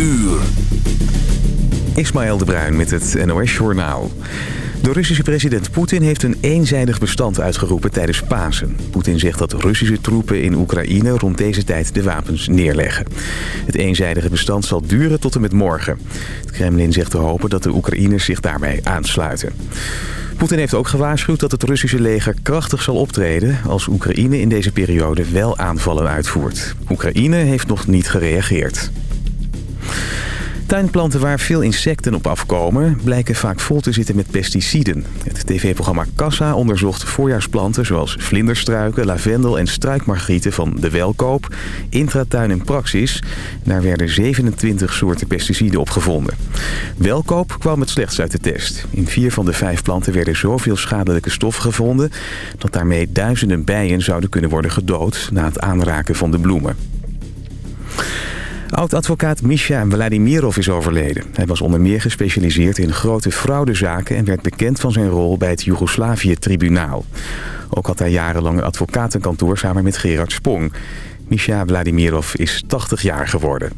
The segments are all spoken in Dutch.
uur. Ismaël de Bruin met het NOS Journaal. De Russische president Poetin heeft een eenzijdig bestand uitgeroepen tijdens Pasen. Poetin zegt dat Russische troepen in Oekraïne rond deze tijd de wapens neerleggen. Het eenzijdige bestand zal duren tot en met morgen. Het Kremlin zegt te hopen dat de Oekraïners zich daarbij aansluiten. Poetin heeft ook gewaarschuwd dat het Russische leger krachtig zal optreden... als Oekraïne in deze periode wel aanvallen uitvoert. Oekraïne heeft nog niet gereageerd. Tuinplanten waar veel insecten op afkomen blijken vaak vol te zitten met pesticiden. Het tv-programma Kassa onderzocht voorjaarsplanten zoals vlinderstruiken, lavendel en struikmargrieten van De Welkoop, Intratuin en Praxis. Daar werden 27 soorten pesticiden opgevonden. Welkoop kwam het slechts uit de test. In vier van de vijf planten werden zoveel schadelijke stoffen gevonden dat daarmee duizenden bijen zouden kunnen worden gedood na het aanraken van de bloemen. Oud-advocaat Misha Vladimirov is overleden. Hij was onder meer gespecialiseerd in grote fraudezaken... en werd bekend van zijn rol bij het Joegoslavië-tribunaal. Ook had hij jarenlang advocatenkantoor samen met Gerard Spong. Misha Vladimirov is 80 jaar geworden.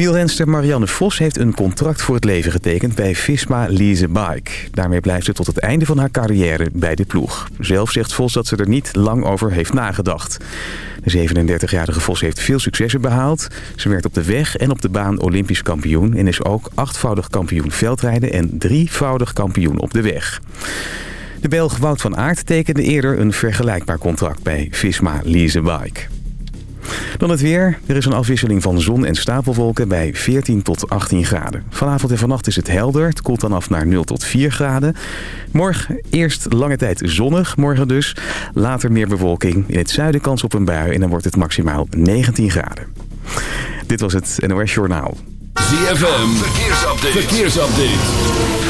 Wielrenster Marianne Vos heeft een contract voor het leven getekend bij Visma Lease Bike. Daarmee blijft ze tot het einde van haar carrière bij de ploeg. Zelf zegt Vos dat ze er niet lang over heeft nagedacht. De 37-jarige Vos heeft veel successen behaald. Ze werd op de weg en op de baan olympisch kampioen... en is ook achtvoudig kampioen veldrijden en drievoudig kampioen op de weg. De Belg Wout van Aert tekende eerder een vergelijkbaar contract bij Visma Lease Bike. Dan het weer. Er is een afwisseling van zon en stapelwolken bij 14 tot 18 graden. Vanavond en vannacht is het helder. Het koelt dan af naar 0 tot 4 graden. Morgen eerst lange tijd zonnig, morgen dus. Later meer bewolking. In het zuiden kans op een bui en dan wordt het maximaal 19 graden. Dit was het NOS Journaal. ZFM, verkeersupdate. verkeersupdate.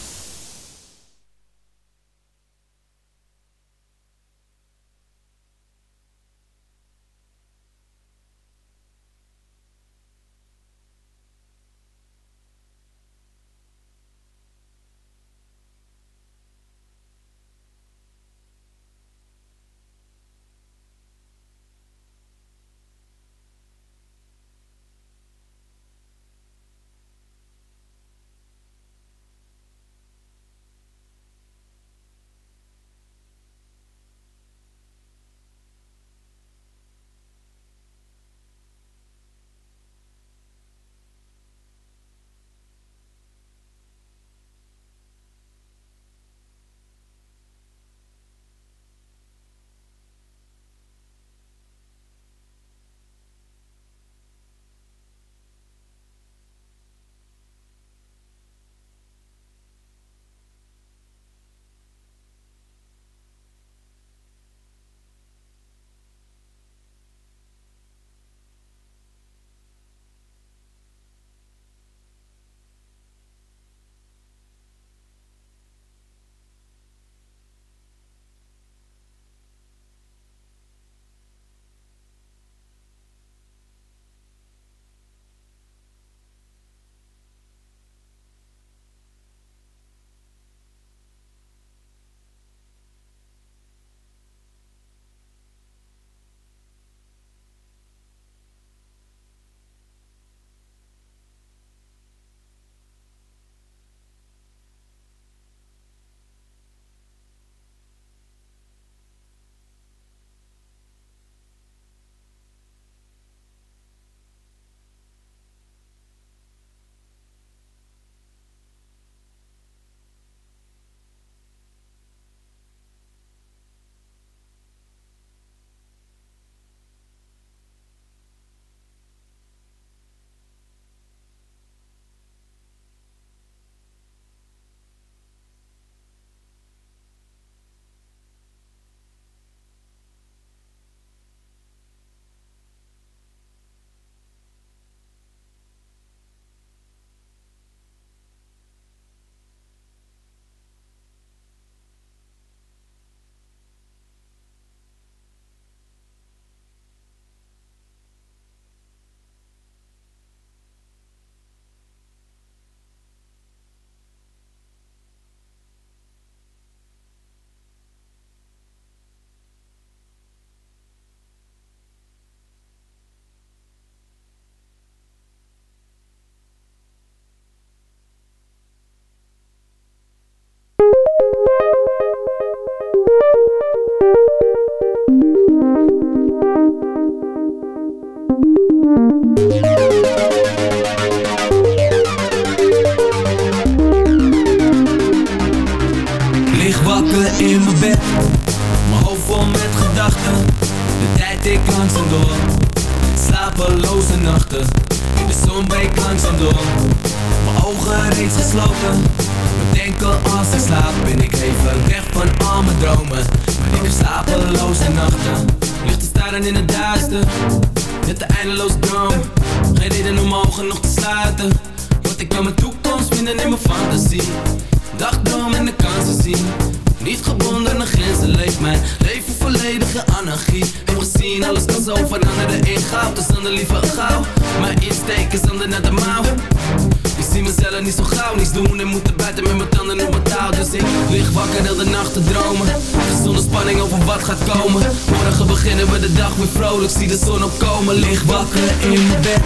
Vrolijk Zie de zon opkomen, lig wakker in mijn bed.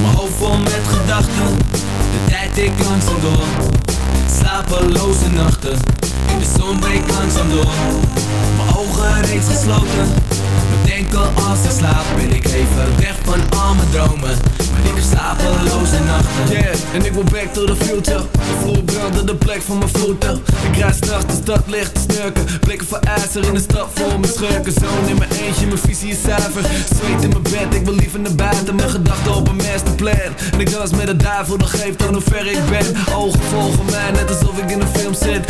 Mijn hoofd vol met gedachten De tijd ik langzaam door. Slapeloze nachten De zon breekt langzaam door. Mijn ogen reeds gesloten Bedenken als ik slaap Ben ik even weg van al mijn dromen en ik wil back to the future. De vloer brandde de plek van mijn voeten. Ik rijd straks de stad licht te snurken. Blikken voor ijzer in de stad vol mijn schurken. Zoon in mijn eentje, mijn visie is zuiver. Zweet in mijn bed, ik wil liever naar buiten. Mijn gedachten op een masterplan. En ik dans met de duivel, dat geeft aan hoe ver ik ben. Ogen volgen mij, net alsof ik in een film zit. de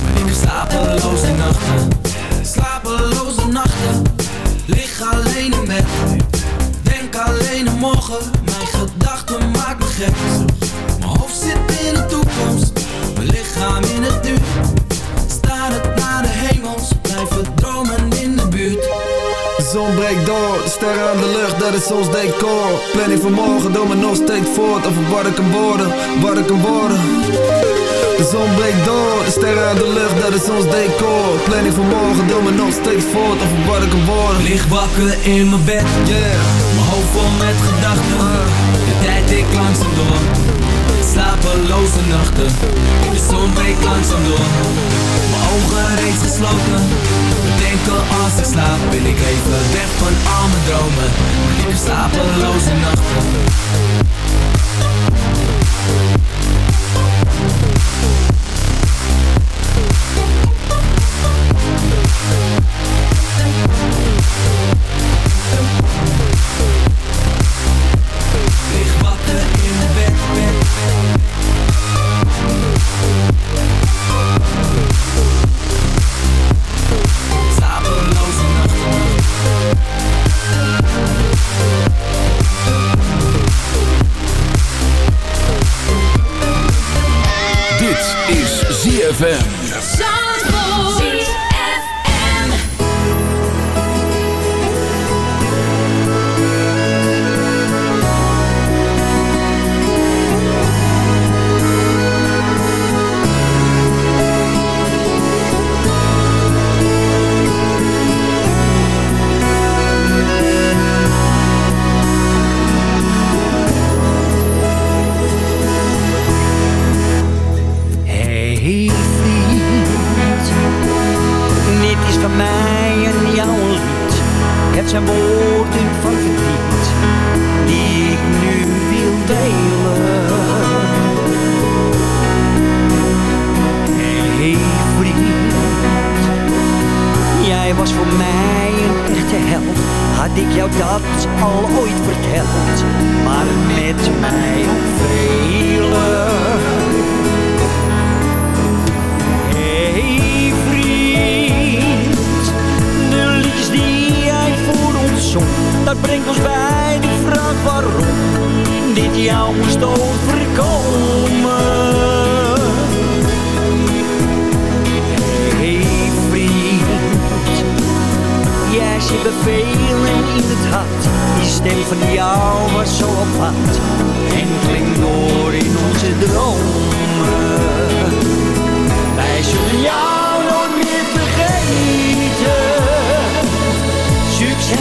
ik heb slapeloze nachten. Slapeloze nachten. Lig alleen in bed. Denk alleen aan morgen. Mijn gedachten maken me gek. Mijn hoofd zit in de toekomst. Mijn lichaam in het nu Staar het naar de hemels Blijven dromen in de buurt. De zon breekt door, sterren aan de lucht, dat is ons decor. Planning van morgen, doe me nog steeds voort. Over wat ik kan worden, wat ik kan worden De zon breekt door, de sterren aan de lucht, dat is ons decor. Planning van morgen, doe me nog steeds voort Over wat ik kan worden Lig wakker in mijn bed. Yeah. Mijn hoofd vol met gedachten. De tijd ik langzaam door. Slapeloze nachten. De zon breekt langzaam door. Mijn ogen reeds gesloten. Bedenken als ik slaap Ben ik even weg van al mijn dromen. Ik heb slapeloze nachten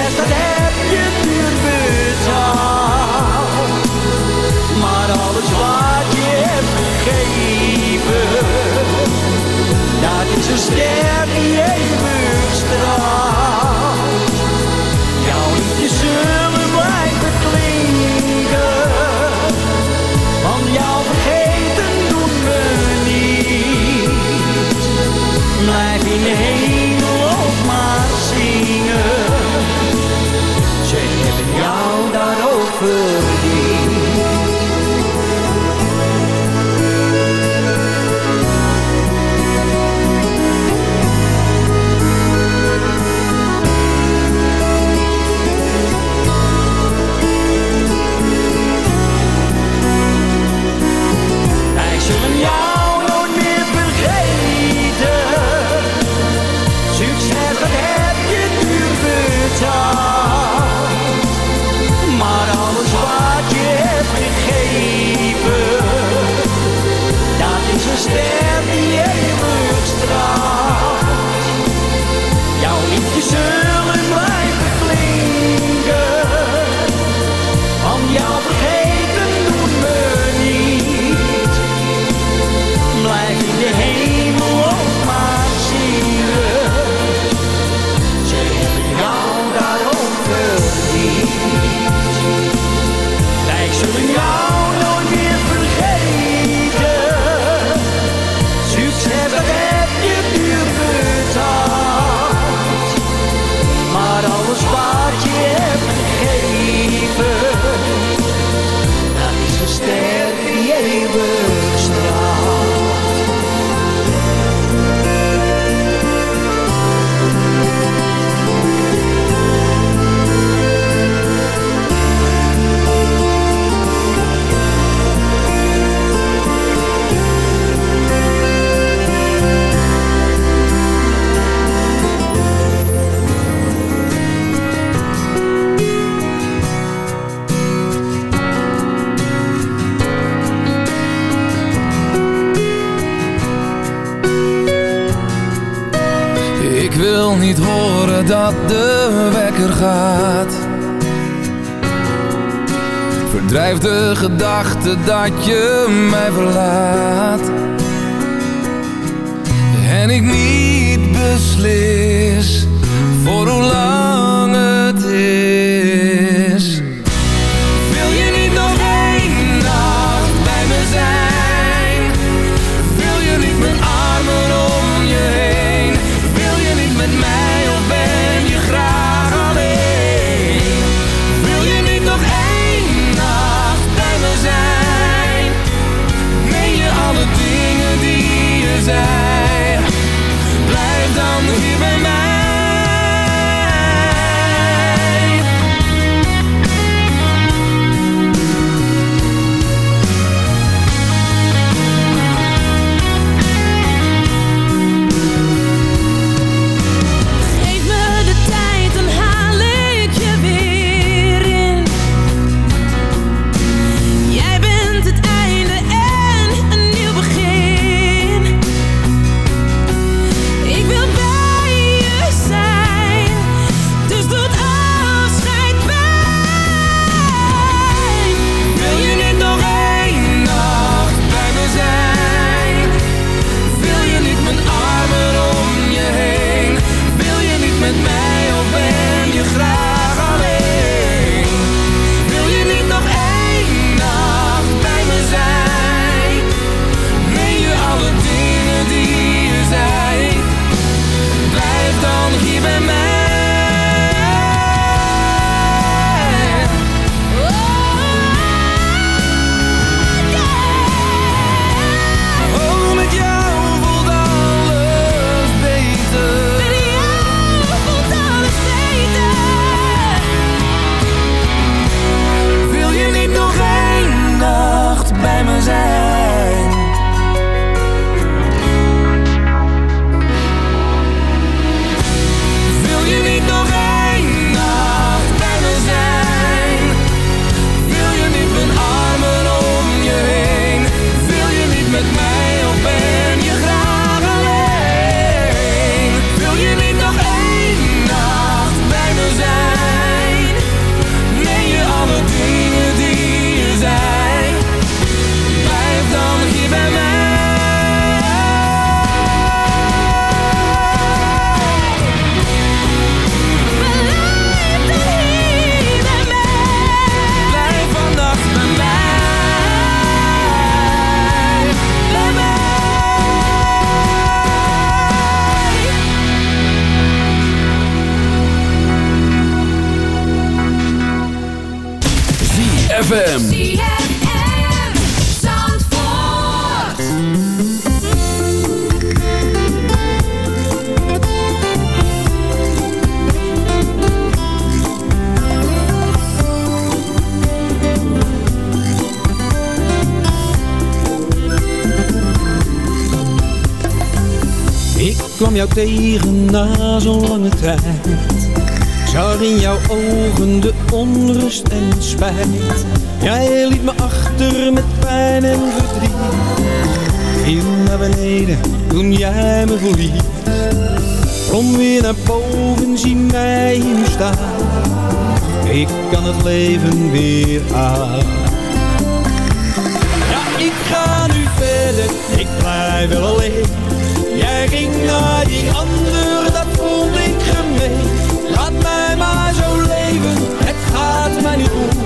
zegt dat heb je duur betaald. Maar alles wat je hebt gegeven, dat is een steen. Dat je mij verlaat kwam jou tegen na zo'n lange tijd. Ik zag in jouw ogen de onrust en spijt. Jij liet me achter met pijn en verdriet. Viel naar beneden toen jij me verliet. Kom weer naar boven, zie mij nu staan. Ik kan het leven weer aan. Ja, ik ga nu verder, ik blijf wel alleen. Jij ging naar die ander, dat vond ik gemeen. Laat mij maar zo leven, het gaat mij niet goed.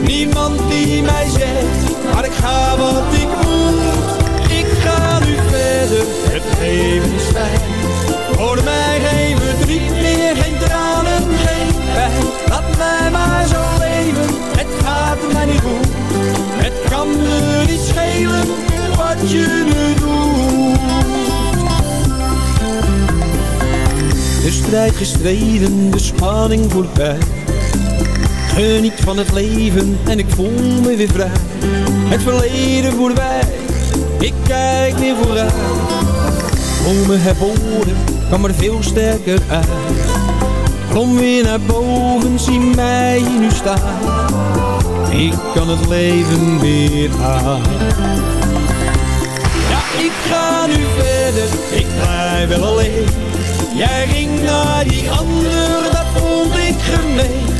Niemand die mij zegt, maar ik ga wat ik moet. Nu het leven is fijn. Voor mij geen verdriet meer, geen tranen, geen pijn. Laat mij maar zo leven, het gaat mij niet goed. Het kan me niet schelen, wat je me doet. De strijd gestreden, de spanning voorbij. Geniet van het leven en ik voel me weer vrij. Het verleden voorbij, ik kijk weer vooruit. Komen herboren, kwam er veel sterker uit. Kom weer naar boven, zie mij nu staan. Ik kan het leven weer aan. Ja, ik ga nu verder, ik blijf wel alleen. Jij ging naar die ander, dat vond ik gemeen.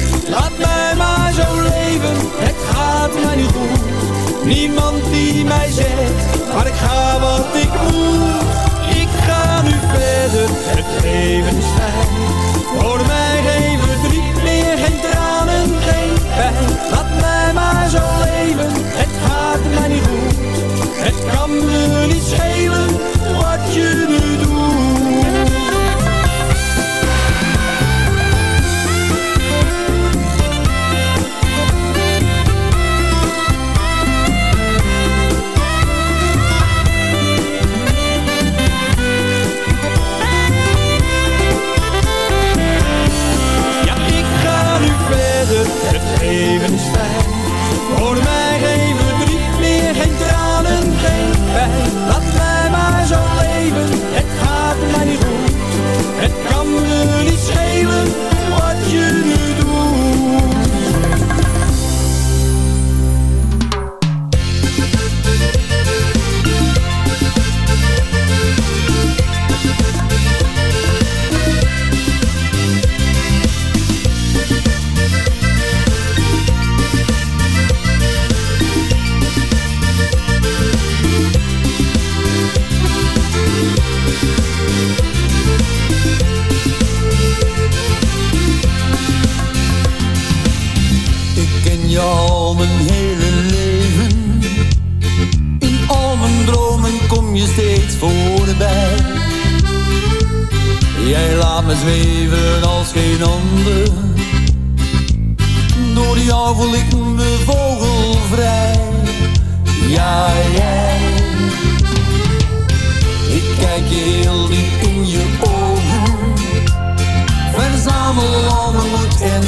Het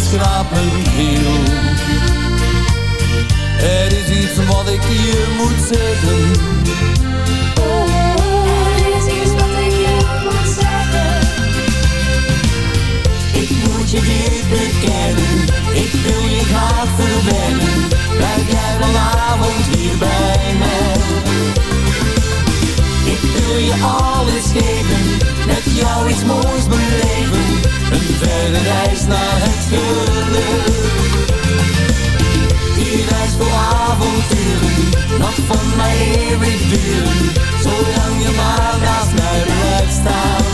moed en schraap mijn ziel. Er is iets wat ik je moet zeggen. Er is iets wat ik je moet zeggen. Ik moet je dit bekennen. Ik wil je graag verwennen. Blijf jij vanavond hier bij mij. Ik wil je alles geven. Met jou iets moois beleven. Verre reis naar het geluk. Die reis vol avonturen, nog van mij eeuwig duren, zolang je maar naast mij blijft staan.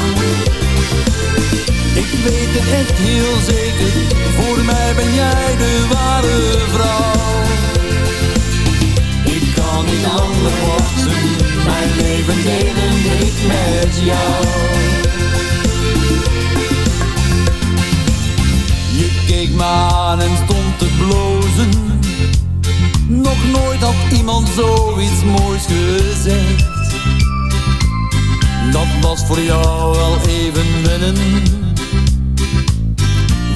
Ik weet het echt heel zeker, voor mij ben jij de ware vrouw. Ik kan niet langer wachten, mijn leven delen ik met jou. Keek en stond te blozen. Nog nooit had iemand zoiets moois gezegd. Dat was voor jou wel even wennen.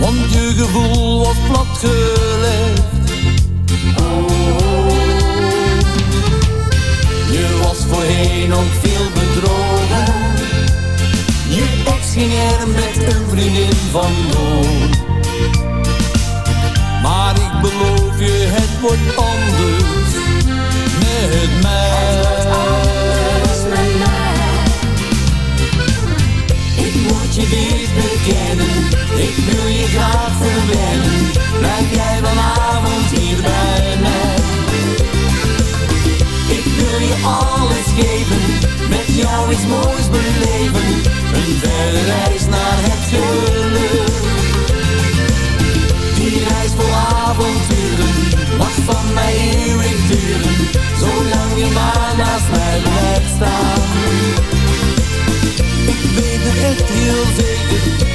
Want je gevoel was platgelegd. Je was voorheen ook veel bedrogen. Je ex ging er met een vriendin. Maar ik beloof je, het wordt anders met mij. Ik moet je dit bekennen, ik wil je graag verwennen.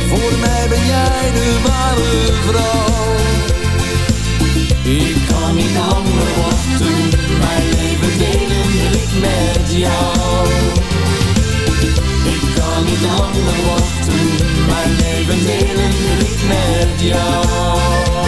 Voor mij ben jij de ware vrouw. Ik kan niet langer wachten, mijn leven delen wil met jou. Ik kan niet langer wachten, mijn leven delen ik met jou.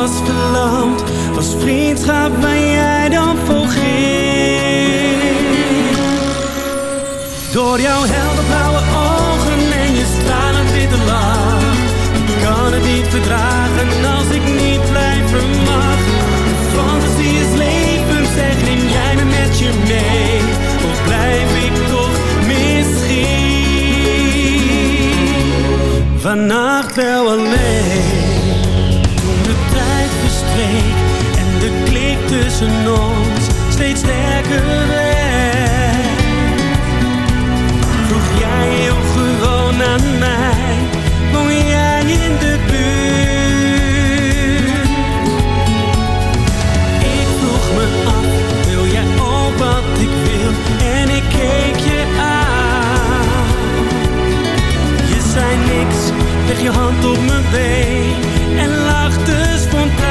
Was verlamd, was vriendschap waar jij dan voor. Door jouw helderblauwe ogen en je stralend witte lach. Ik kan het niet verdragen als ik niet blijven mag. Fantasie is leven, zeg neem jij me met je mee. Of blijf ik toch misschien vannacht wel alleen. Tussen ons steeds sterker werd. Vroeg jij heel gewoon aan mij, woon jij in de buurt? Ik vroeg me af, wil jij ook wat ik wil? En ik keek je aan. Je zei niks, leg je hand op mijn been en lachte spontaan.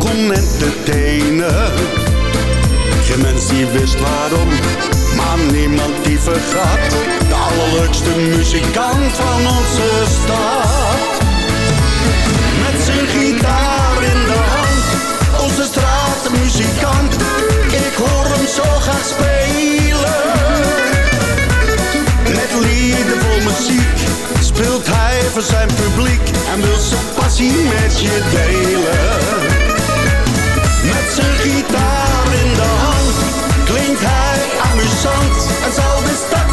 Kon entertainen. Geen mens die wist waarom, maar niemand die vergat. De allerleukste muzikant van onze stad. Met zijn gitaar in de hand, onze straatmuzikant. Ik hoor hem zo graag spelen. Met lieden vol muziek speelt hij voor zijn publiek en wil zijn passie met je delen zijn gitaar in de hand Klinkt hij amusant en zal de stad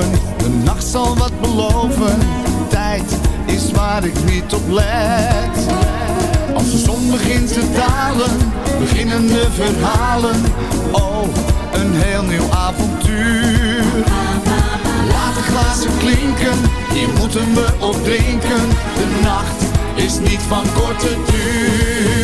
de nacht zal wat beloven. Tijd is waar ik niet op let. Als de zon begint te dalen, beginnen de verhalen. Oh, een heel nieuw avontuur. Laat de glazen klinken, hier moeten we op drinken. De nacht is niet van korte duur.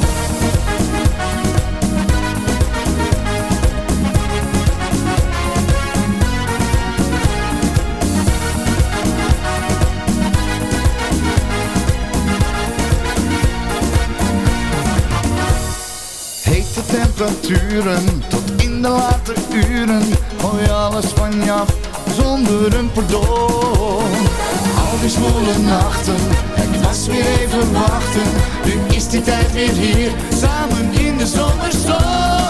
tot in de late uren. Gooi alles van je af zonder een pardon. Al die nachten, het was weer even wachten. Nu is die tijd weer hier, samen in de zomerzon.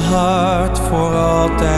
heart voor altijd.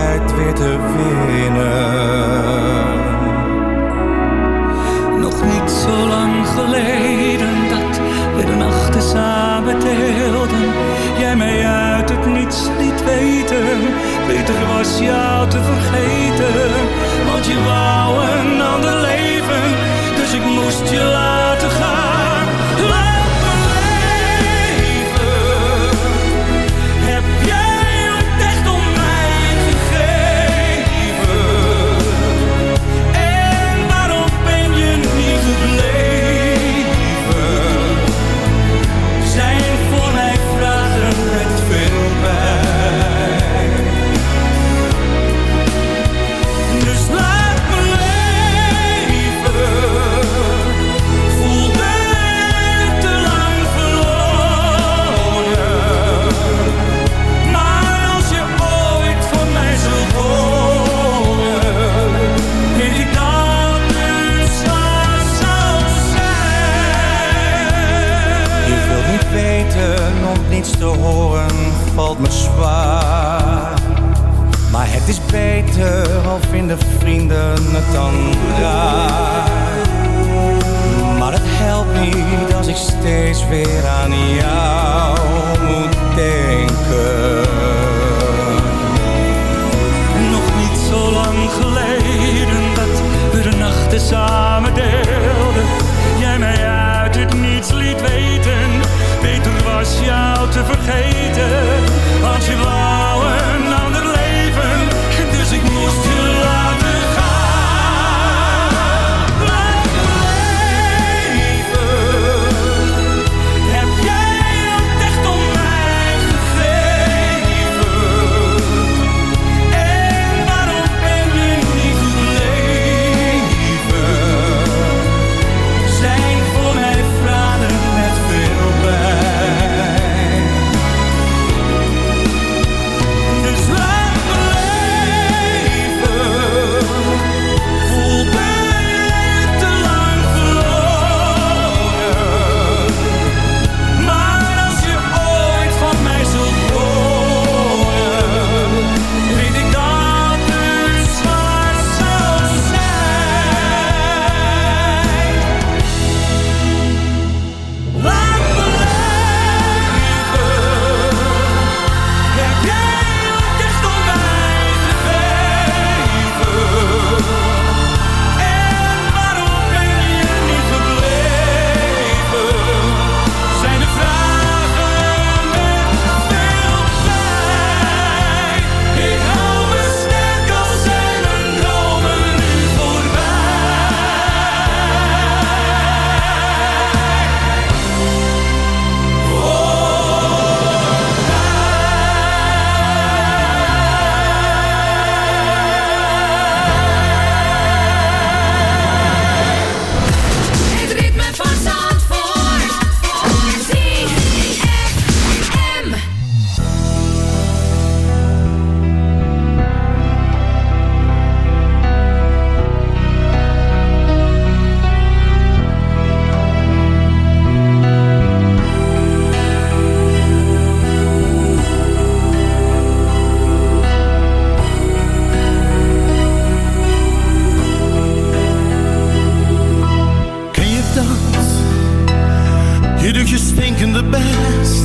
Stinkende best.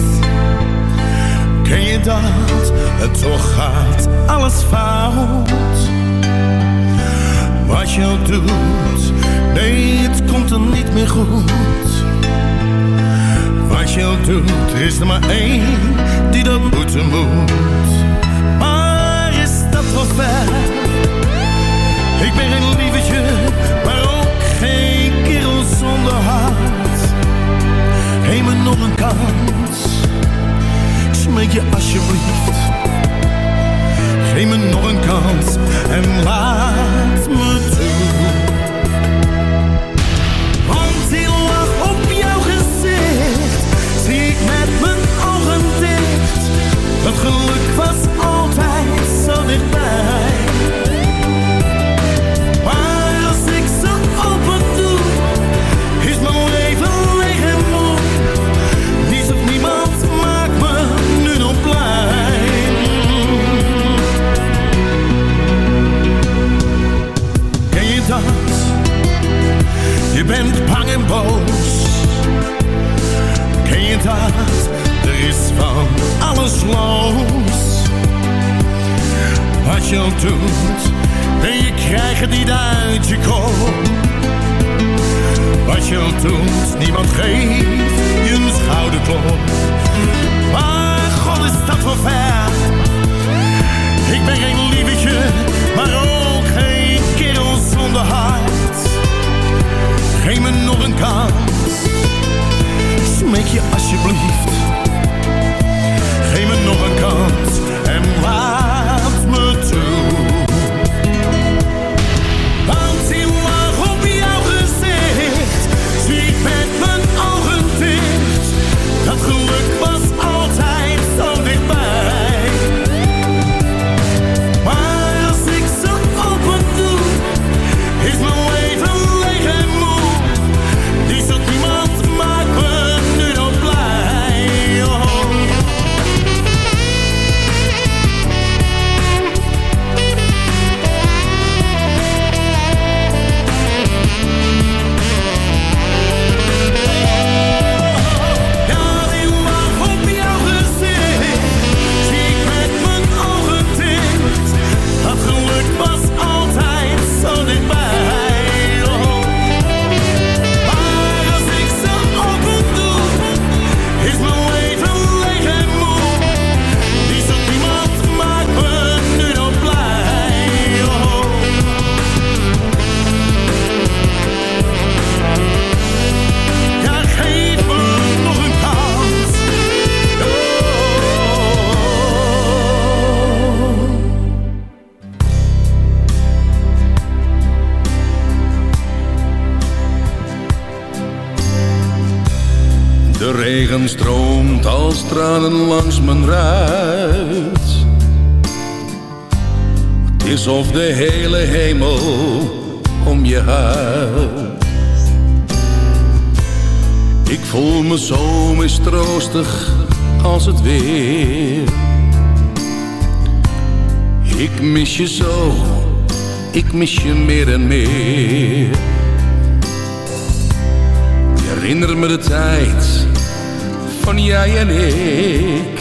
Ken je dat? Het toch gaat alles fout. Wat je doet, nee, het komt er niet meer goed. Wat je doet, is er maar één die dat moeten moet. Maar is dat wel ver? Ik ben geen lievertje, maar ook geen kerel zonder hart. Me nog een kans, smeek je alsjeblieft. Geef me nog een kans en laat me toe. Want die lach op jouw gezicht, zie ik met mijn ogen dicht. Het geluk en boos. Ken je dat? Er is van alles los. Wat je ook doet, en je krijgt het niet uit je kop. Wat je ook doet, niemand geeft je een schouderklop. Maar God is dat wel ver. Ik ben geen lievertje, maar ook geen kerel zonder hart. Geef me nog een kans, smeek je alsjeblieft. En meer. Ik herinner me de tijd van jij en ik.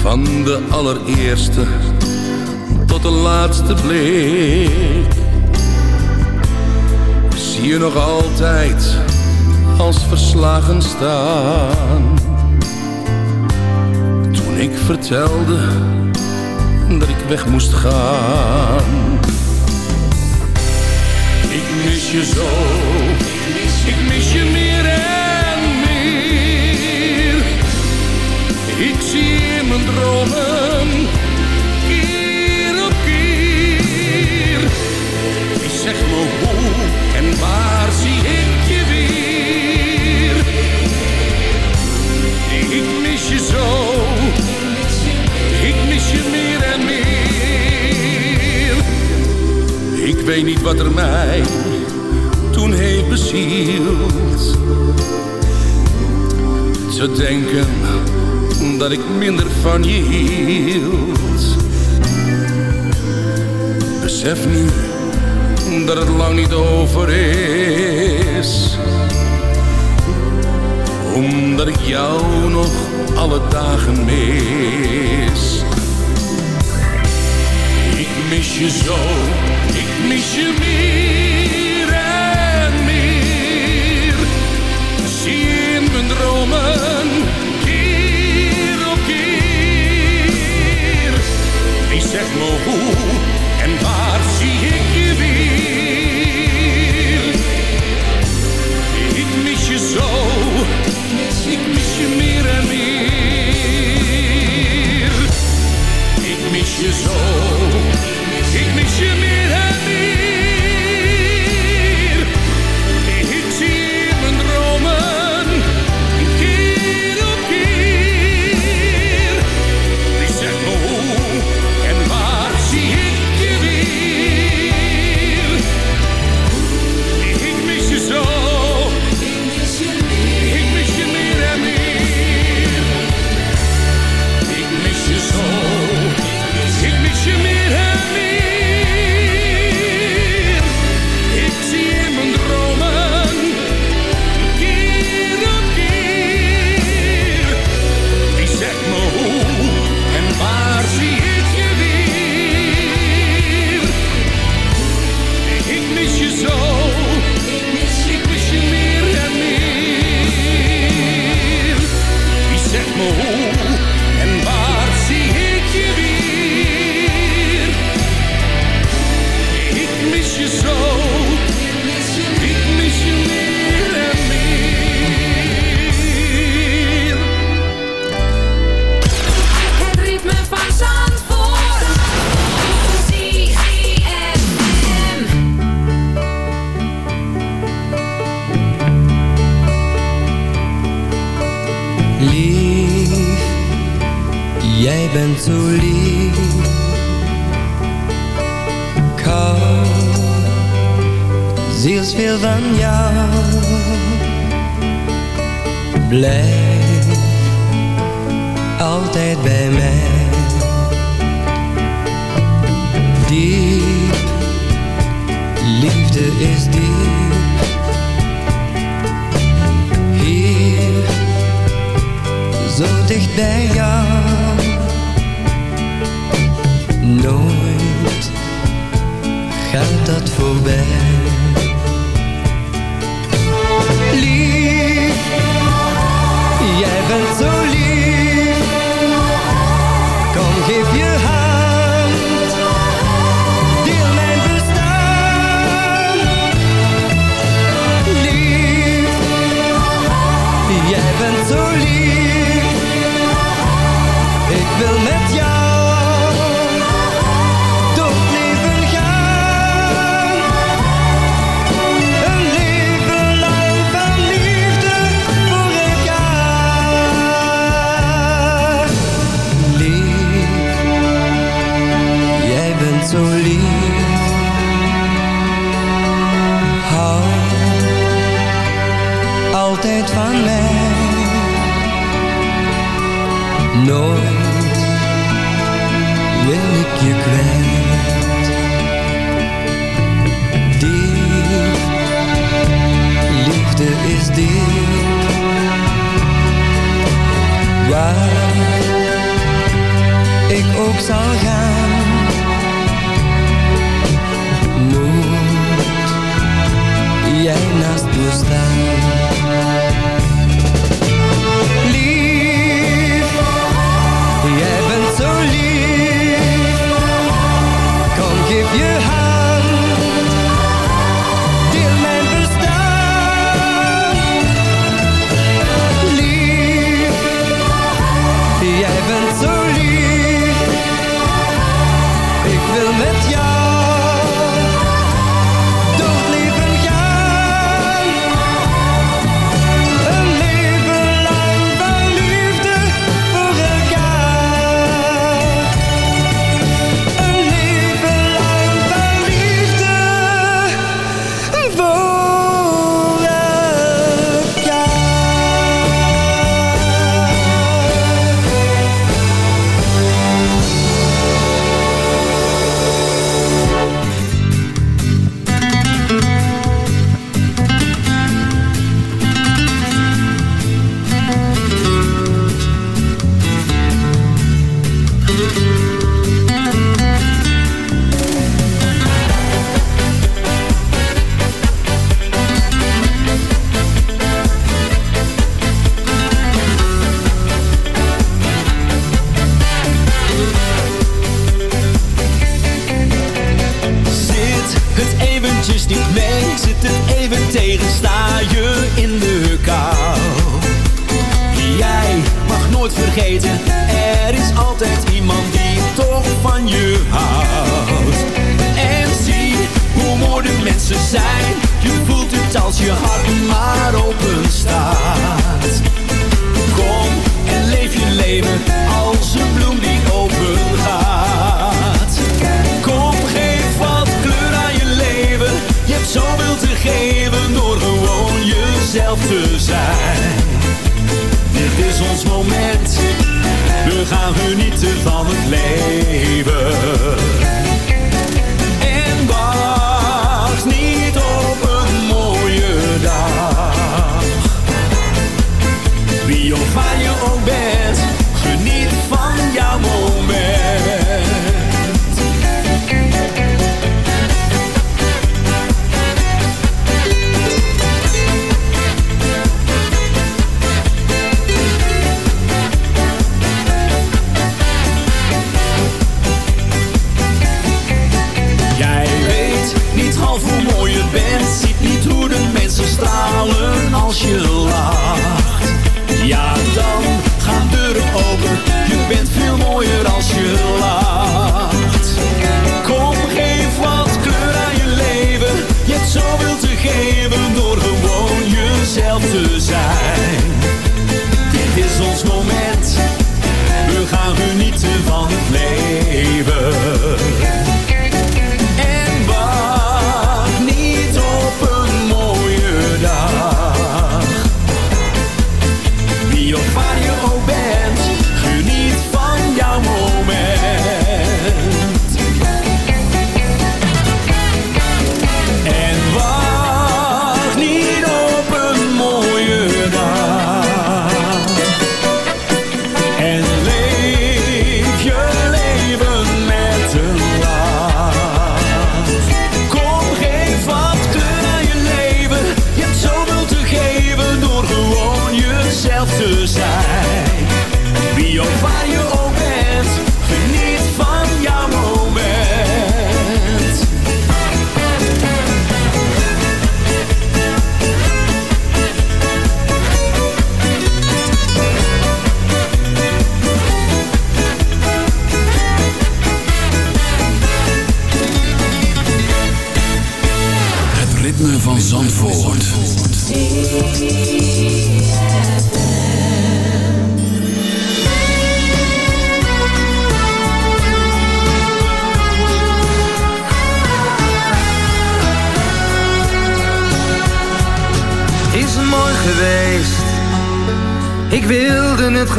Van de allereerste tot de laatste blik. Zie je nog altijd als verslagen staan. Toen ik vertelde dat ik weg moest gaan. Mis je zo, ik mis je meer en meer. Ik zie in mijn dromen, keer op keer. Wie zegt me hoe en waar zie ik je weer? Ik mis je zo, ik mis je meer en meer. Ik weet niet wat er mij bezield. Te denken dat ik minder van je hield. Besef nu dat het lang niet over is. Omdat ik jou nog alle dagen mis. Ik mis je zo, ik mis je meer check is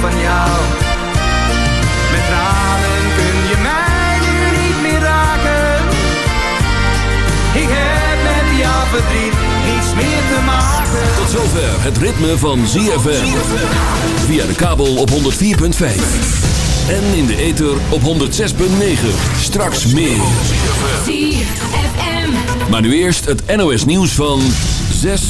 van jou. Met tranen kun je mij nu niet meer raken. Ik heb met jouw verdriet niets meer te maken. Tot zover het ritme van ZFM. Via de kabel op 104.5. En in de ether op 106.9. Straks meer. ZFM. Maar nu eerst het NOS nieuws van 6